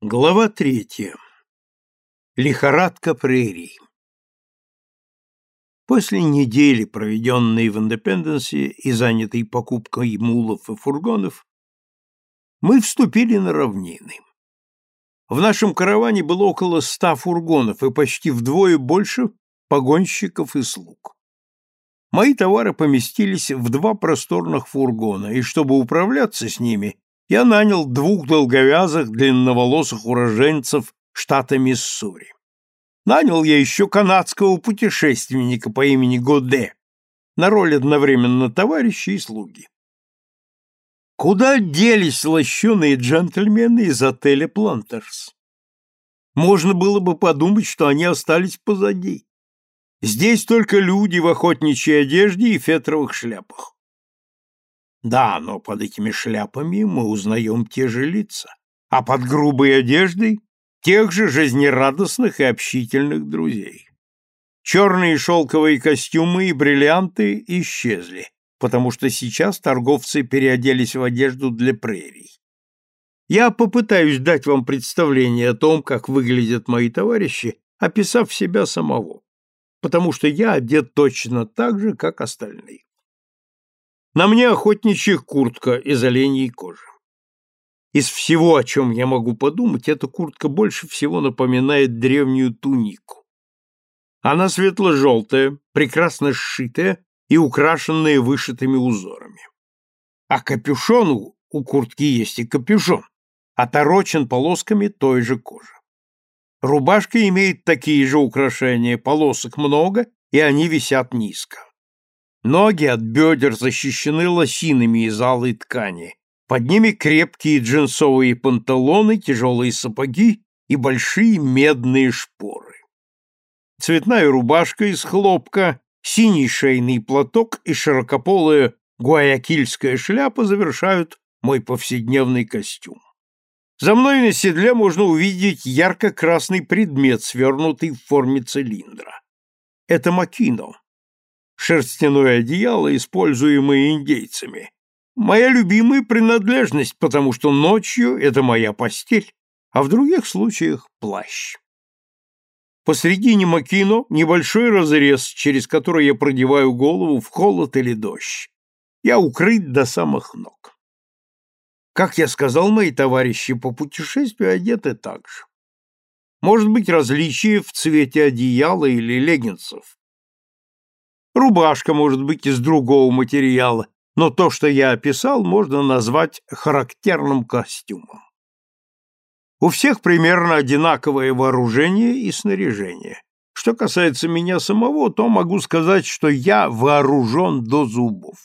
Глава третья. Лихорадка прерий. После недели, проведенной в Индепенденсе и занятой покупкой мулов и фургонов, мы вступили на равнины. В нашем караване было около ста фургонов и почти вдвое больше погонщиков и слуг. Мои товары поместились в два просторных фургона, и чтобы управляться с ними, я нанял двух долговязых длинноволосых уроженцев штата Миссури. Нанял я еще канадского путешественника по имени Годе на роль одновременно товарища и слуги. Куда делись лощеные джентльмены из отеля Плантерс? Можно было бы подумать, что они остались позади. Здесь только люди в охотничьей одежде и фетровых шляпах. Да, но под этими шляпами мы узнаем те же лица, а под грубой одеждой — тех же жизнерадостных и общительных друзей. Черные шелковые костюмы и бриллианты исчезли, потому что сейчас торговцы переоделись в одежду для прерий. Я попытаюсь дать вам представление о том, как выглядят мои товарищи, описав себя самого, потому что я одет точно так же, как остальные. На мне охотничья куртка из оленьей кожи. Из всего, о чем я могу подумать, эта куртка больше всего напоминает древнюю тунику. Она светло-желтая, прекрасно сшитая и украшенная вышитыми узорами. А капюшон у куртки есть и капюшон, оторочен полосками той же кожи. Рубашка имеет такие же украшения, полосок много, и они висят низко. Ноги от бедер защищены лосинами из алой ткани. Под ними крепкие джинсовые панталоны, тяжелые сапоги и большие медные шпоры. Цветная рубашка из хлопка, синий шейный платок и широкополая гуаякильская шляпа завершают мой повседневный костюм. За мной на седле можно увидеть ярко-красный предмет, свернутый в форме цилиндра. Это макино, шерстяное одеяло, используемое индейцами. Моя любимая принадлежность, потому что ночью это моя постель, а в других случаях плащ. Посредине макино небольшой разрез, через который я продеваю голову в холод или дождь. Я укрыт до самых ног. Как я сказал, мои товарищи по путешествию одеты так же. Может быть, различие в цвете одеяла или леггинсов, Рубашка может быть из другого материала, но то, что я описал, можно назвать характерным костюмом. У всех примерно одинаковое вооружение и снаряжение. Что касается меня самого, то могу сказать, что я вооружен до зубов.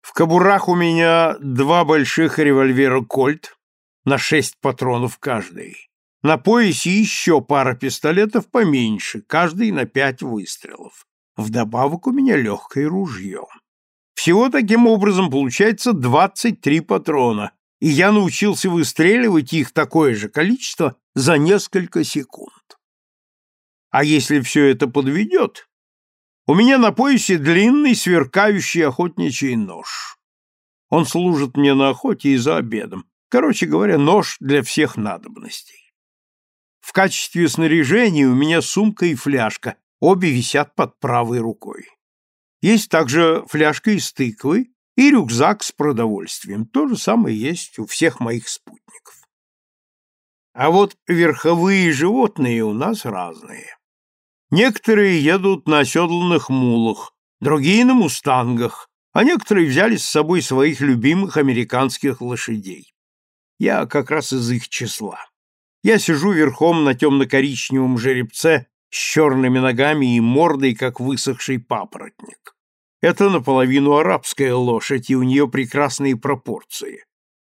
В кобурах у меня два больших револьвера «Кольт» на шесть патронов каждый. На поясе еще пара пистолетов поменьше, каждый на пять выстрелов. Вдобавок у меня легкое ружье. Всего таким образом получается 23 патрона, и я научился выстреливать их такое же количество за несколько секунд. А если все это подведет, у меня на поясе длинный сверкающий охотничий нож. Он служит мне на охоте и за обедом. Короче говоря, нож для всех надобностей. В качестве снаряжения у меня сумка и фляжка, Обе висят под правой рукой. Есть также фляжка из тыквы и рюкзак с продовольствием. То же самое есть у всех моих спутников. А вот верховые животные у нас разные. Некоторые едут на оседланных мулах, другие на мустангах, а некоторые взяли с собой своих любимых американских лошадей. Я как раз из их числа. Я сижу верхом на темно-коричневом жеребце с черными ногами и мордой, как высохший папоротник. Это наполовину арабская лошадь, и у нее прекрасные пропорции.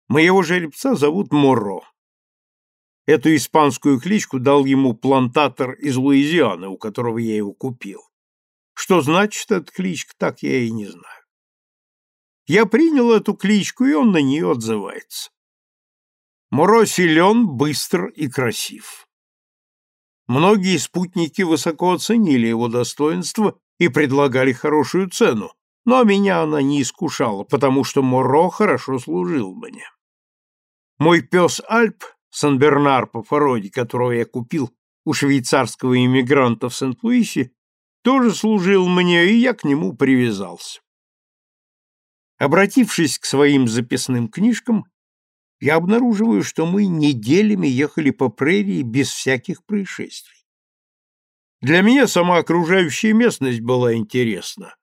Моего жеребца зовут Моро. Эту испанскую кличку дал ему плантатор из Луизианы, у которого я его купил. Что значит эта кличка, так я и не знаю. Я принял эту кличку, и он на нее отзывается. Моро силен, быстр и красив. Многие спутники высоко оценили его достоинство и предлагали хорошую цену, но меня она не искушала, потому что Моро хорошо служил мне. Мой пес Альп Сан-Бернар по Фороде, которого я купил у швейцарского иммигранта в Сент-Луисе, тоже служил мне, и я к нему привязался. Обратившись к своим записным книжкам, я обнаруживаю, что мы неделями ехали по прерии без всяких происшествий. Для меня сама окружающая местность была интересна.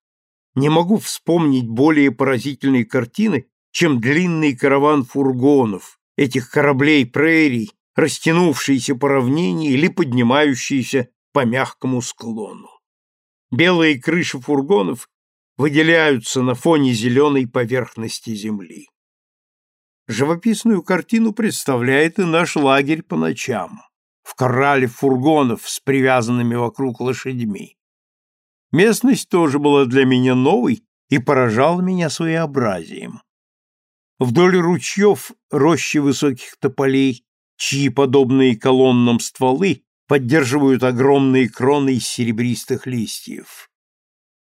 Не могу вспомнить более поразительной картины, чем длинный караван фургонов, этих кораблей прерий, растянувшиеся по равнине или поднимающиеся по мягкому склону. Белые крыши фургонов выделяются на фоне зеленой поверхности земли. Живописную картину представляет и наш лагерь по ночам, в корале фургонов с привязанными вокруг лошадьми. Местность тоже была для меня новой и поражала меня своеобразием. Вдоль ручьев рощи высоких тополей, чьи подобные колоннам стволы поддерживают огромные кроны из серебристых листьев.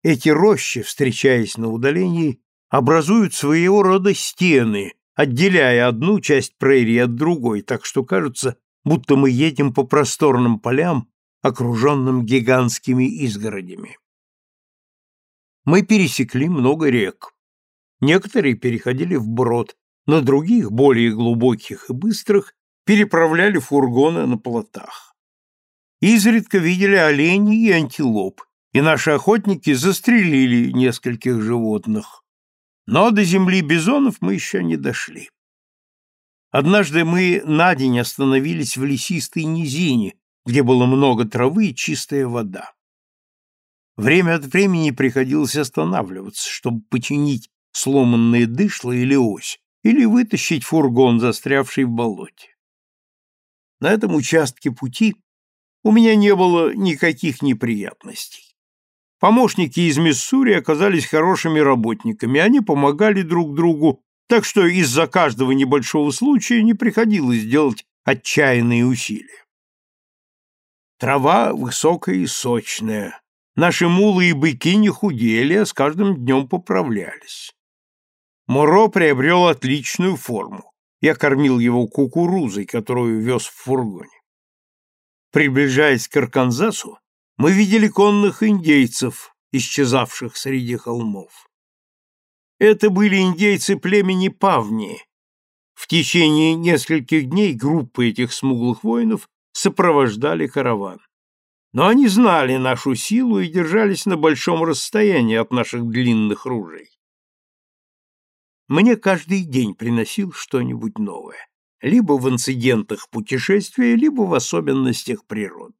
Эти рощи, встречаясь на удалении, образуют своего рода стены, отделяя одну часть прерии от другой, так что кажется, будто мы едем по просторным полям, окруженным гигантскими изгородями. Мы пересекли много рек. Некоторые переходили вброд, на других, более глубоких и быстрых, переправляли фургоны на плотах. Изредка видели оленей и антилоп, и наши охотники застрелили нескольких животных. Но до земли бизонов мы еще не дошли. Однажды мы на день остановились в лесистой низине, где было много травы и чистая вода. Время от времени приходилось останавливаться, чтобы починить сломанные дышло или ось, или вытащить фургон, застрявший в болоте. На этом участке пути у меня не было никаких неприятностей. Помощники из Миссури оказались хорошими работниками, они помогали друг другу, так что из-за каждого небольшого случая не приходилось делать отчаянные усилия. Трава высокая и сочная. Наши мулы и быки не худели, а с каждым днем поправлялись. Моро приобрел отличную форму. Я кормил его кукурузой, которую вез в фургоне. Приближаясь к Арканзасу, мы видели конных индейцев, исчезавших среди холмов. Это были индейцы племени Павни. В течение нескольких дней группы этих смуглых воинов сопровождали караван. Но они знали нашу силу и держались на большом расстоянии от наших длинных ружей. Мне каждый день приносил что-нибудь новое, либо в инцидентах путешествия, либо в особенностях природы.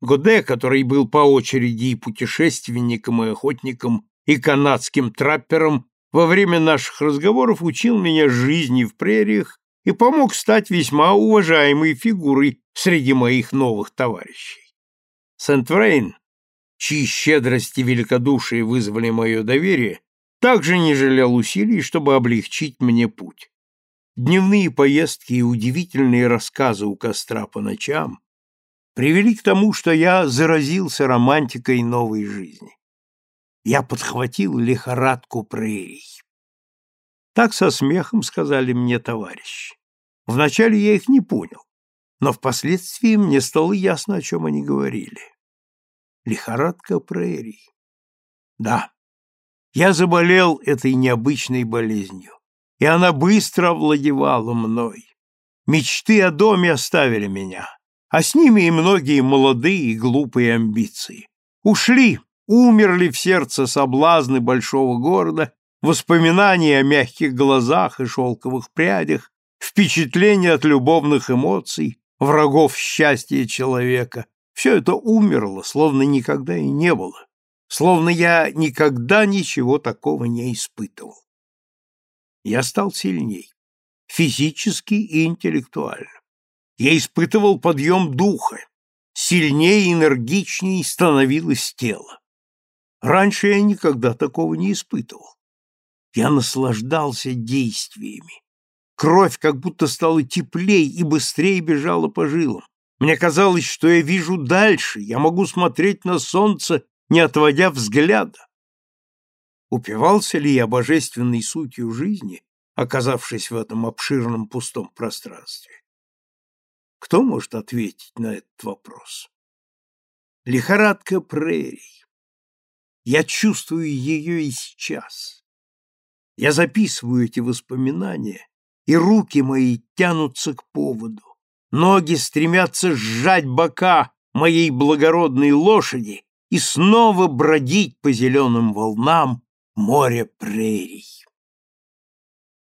Годе, который был по очереди и путешественником, и охотником, и канадским траппером, во время наших разговоров учил меня жизни в прериях и помог стать весьма уважаемой фигурой среди моих новых товарищей. Сент-Врейн, чьи щедрость и великодушие вызвали мое доверие, также не жалел усилий, чтобы облегчить мне путь. Дневные поездки и удивительные рассказы у костра по ночам привели к тому, что я заразился романтикой новой жизни. Я подхватил лихорадку прерий. Так со смехом сказали мне товарищи. Вначале я их не понял, но впоследствии мне стало ясно, о чем они говорили. Лихорадка прерий. Да, я заболел этой необычной болезнью, и она быстро овладевала мной. Мечты о доме оставили меня а с ними и многие молодые и глупые амбиции. Ушли, умерли в сердце соблазны большого города, воспоминания о мягких глазах и шелковых прядях, впечатления от любовных эмоций, врагов счастья человека. Все это умерло, словно никогда и не было, словно я никогда ничего такого не испытывал. Я стал сильней, физически и интеллектуально я испытывал подъем духа, сильнее и энергичнее становилось тело. Раньше я никогда такого не испытывал. Я наслаждался действиями. Кровь как будто стала теплей и быстрее бежала по жилам. Мне казалось, что я вижу дальше, я могу смотреть на солнце, не отводя взгляда. Упивался ли я божественной сутью жизни, оказавшись в этом обширном пустом пространстве? Кто может ответить на этот вопрос? Лихорадка прерий. Я чувствую ее и сейчас. Я записываю эти воспоминания, и руки мои тянутся к поводу. Ноги стремятся сжать бока моей благородной лошади и снова бродить по зеленым волнам моря прерий.